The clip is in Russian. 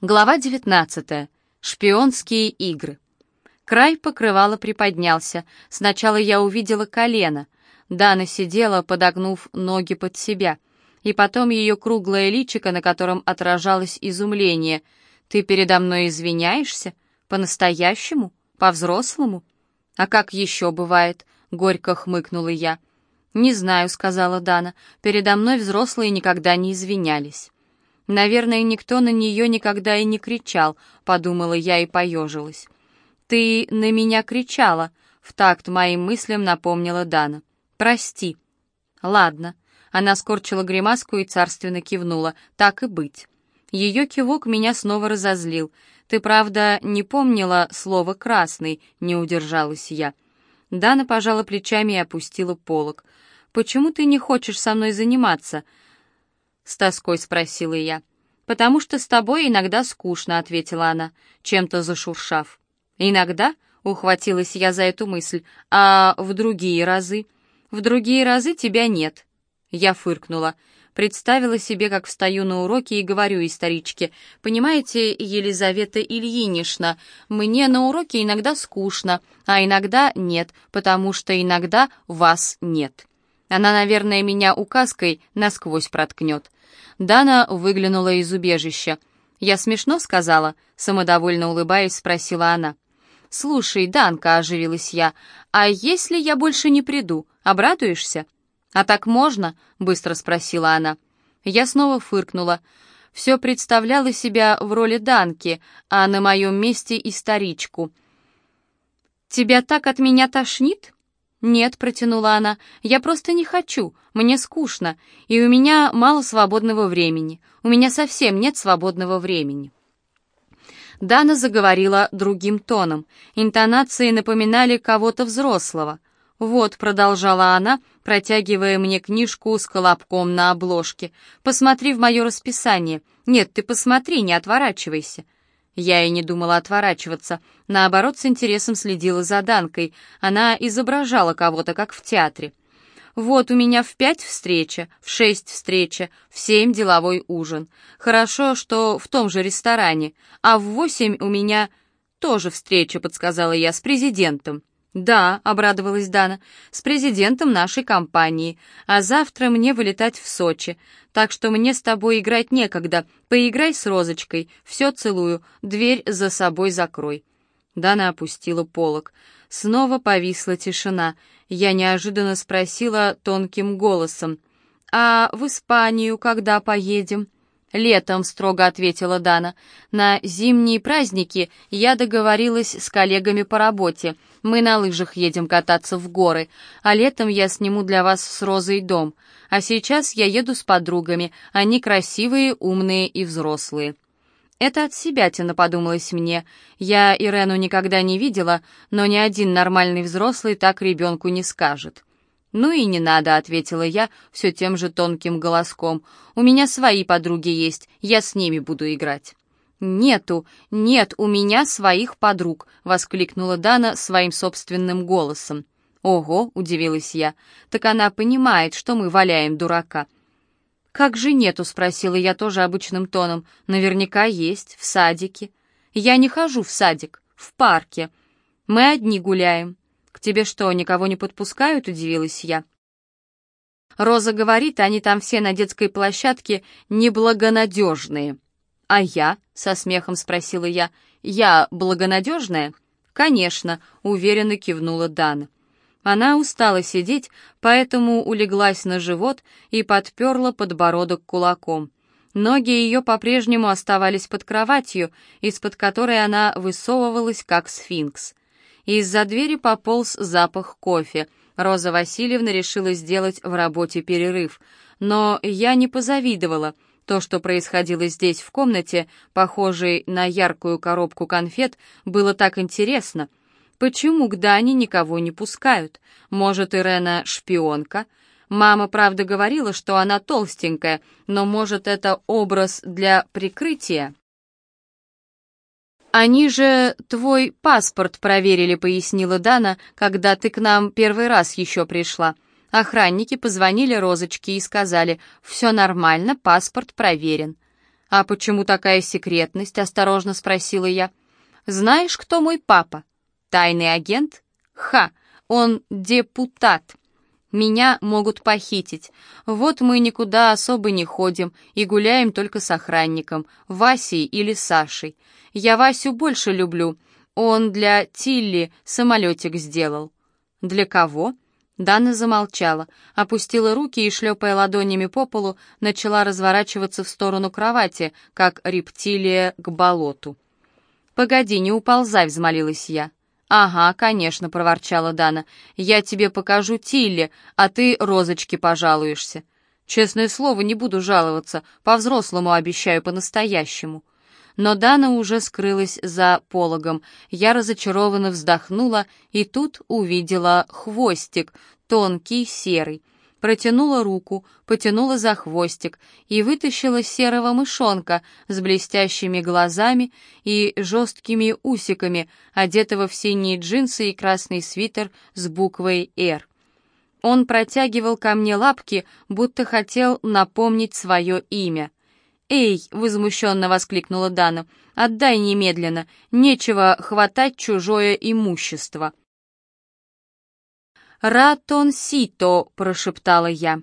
Глава 19. Шпионские игры. Край покрывала приподнялся. Сначала я увидела колено. Дана сидела, подогнув ноги под себя. И потом ее круглое личико, на котором отражалось изумление. «Ты передо мной извиняешься? По-настоящему? По-взрослому?» «А как еще бывает?» — горько хмыкнула я. «Не знаю», — сказала Дана. «Передо мной взрослые никогда не извинялись». «Наверное, никто на нее никогда и не кричал», — подумала я и поежилась. «Ты на меня кричала», — в такт моим мыслям напомнила Дана. «Прости». «Ладно». Она скорчила гримаску и царственно кивнула. «Так и быть». Ее кивок меня снова разозлил. «Ты, правда, не помнила слово «красный», — не удержалась я. Дана пожала плечами и опустила полок. «Почему ты не хочешь со мной заниматься?» с тоской спросила я. «Потому что с тобой иногда скучно», — ответила она, чем-то зашуршав. «Иногда?» — ухватилась я за эту мысль. «А в другие разы?» «В другие разы тебя нет». Я фыркнула. Представила себе, как встаю на уроки и говорю историчке, «Понимаете, Елизавета Ильинична, мне на уроке иногда скучно, а иногда нет, потому что иногда вас нет». Она, наверное, меня указкой насквозь проткнет. Дана выглянула из убежища. «Я смешно сказала?» — самодовольно улыбаясь, спросила она. «Слушай, Данка», — оживилась я, — «а если я больше не приду, обрадуешься?» «А так можно?» — быстро спросила она. Я снова фыркнула. Все представляла себя в роли Данки, а на моем месте историчку. «Тебя так от меня тошнит?» «Нет», — протянула она, — «я просто не хочу, мне скучно, и у меня мало свободного времени, у меня совсем нет свободного времени». Дана заговорила другим тоном, интонации напоминали кого-то взрослого. «Вот», — продолжала она, протягивая мне книжку с колобком на обложке, — «посмотри в мое расписание. Нет, ты посмотри, не отворачивайся». Я и не думала отворачиваться, наоборот, с интересом следила за Данкой. Она изображала кого-то, как в театре. «Вот у меня в пять встреча, в шесть встреча, в семь деловой ужин. Хорошо, что в том же ресторане, а в восемь у меня тоже встреча», — подсказала я, — «с президентом». «Да», — обрадовалась Дана, — «с президентом нашей компании. А завтра мне вылетать в Сочи. Так что мне с тобой играть некогда. Поиграй с Розочкой. Все целую. Дверь за собой закрой». Дана опустила полок. Снова повисла тишина. Я неожиданно спросила тонким голосом. «А в Испанию когда поедем?» «Летом», — строго ответила Дана. «На зимние праздники я договорилась с коллегами по работе. Мы на лыжах едем кататься в горы, а летом я сниму для вас с Розой дом. А сейчас я еду с подругами. Они красивые, умные и взрослые». Это от себя тяно подумалось мне. Я Ирену никогда не видела, но ни один нормальный взрослый так ребенку не скажет. «Ну и не надо», — ответила я все тем же тонким голоском. «У меня свои подруги есть, я с ними буду играть». «Нету, нет у меня своих подруг», — воскликнула Дана своим собственным голосом. «Ого», — удивилась я, — «так она понимает, что мы валяем дурака». «Как же нету?» — спросила я тоже обычным тоном. «Наверняка есть, в садике». «Я не хожу в садик, в парке. Мы одни гуляем». «К тебе что, никого не подпускают?» — удивилась я. Роза говорит, они там все на детской площадке неблагонадежные. «А я?» — со смехом спросила я. «Я благонадежная?» «Конечно», — уверенно кивнула Дана. Она устала сидеть, поэтому улеглась на живот и подперла подбородок кулаком. Ноги ее по-прежнему оставались под кроватью, из-под которой она высовывалась, как сфинкс. Из-за двери пополз запах кофе. Роза Васильевна решила сделать в работе перерыв. Но я не позавидовала. То, что происходило здесь, в комнате, похожей на яркую коробку конфет, было так интересно. Почему к Дане никого не пускают? Может, Ирена шпионка? Мама, правда, говорила, что она толстенькая, но, может, это образ для прикрытия? «Они же твой паспорт проверили», — пояснила Дана, «когда ты к нам первый раз еще пришла. Охранники позвонили Розочке и сказали, «Все нормально, паспорт проверен». «А почему такая секретность?» — осторожно спросила я. «Знаешь, кто мой папа? Тайный агент? Ха! Он депутат!» Меня могут похитить. Вот мы никуда особо не ходим и гуляем только с охранником, Васей или Сашей. Я Васю больше люблю. Он для Тилли самолетик сделал. Для кого? Дана замолчала, опустила руки и, шлепая ладонями по полу, начала разворачиваться в сторону кровати, как рептилия к болоту. «Погоди, не уползай», — взмолилась я. «Ага, конечно», — проворчала Дана. «Я тебе покажу Тилли, а ты розочке пожалуешься». «Честное слово, не буду жаловаться, по-взрослому обещаю, по-настоящему». Но Дана уже скрылась за пологом. Я разочарованно вздохнула и тут увидела хвостик, тонкий, серый протянула руку, потянула за хвостик и вытащила серого мышонка с блестящими глазами и жесткими усиками, одетого в синие джинсы и красный свитер с буквой «Р». Он протягивал ко мне лапки, будто хотел напомнить свое имя. «Эй!» — возмущенно воскликнула Дана. «Отдай немедленно! Нечего хватать чужое имущество!» «Ратонсито», — прошептала я.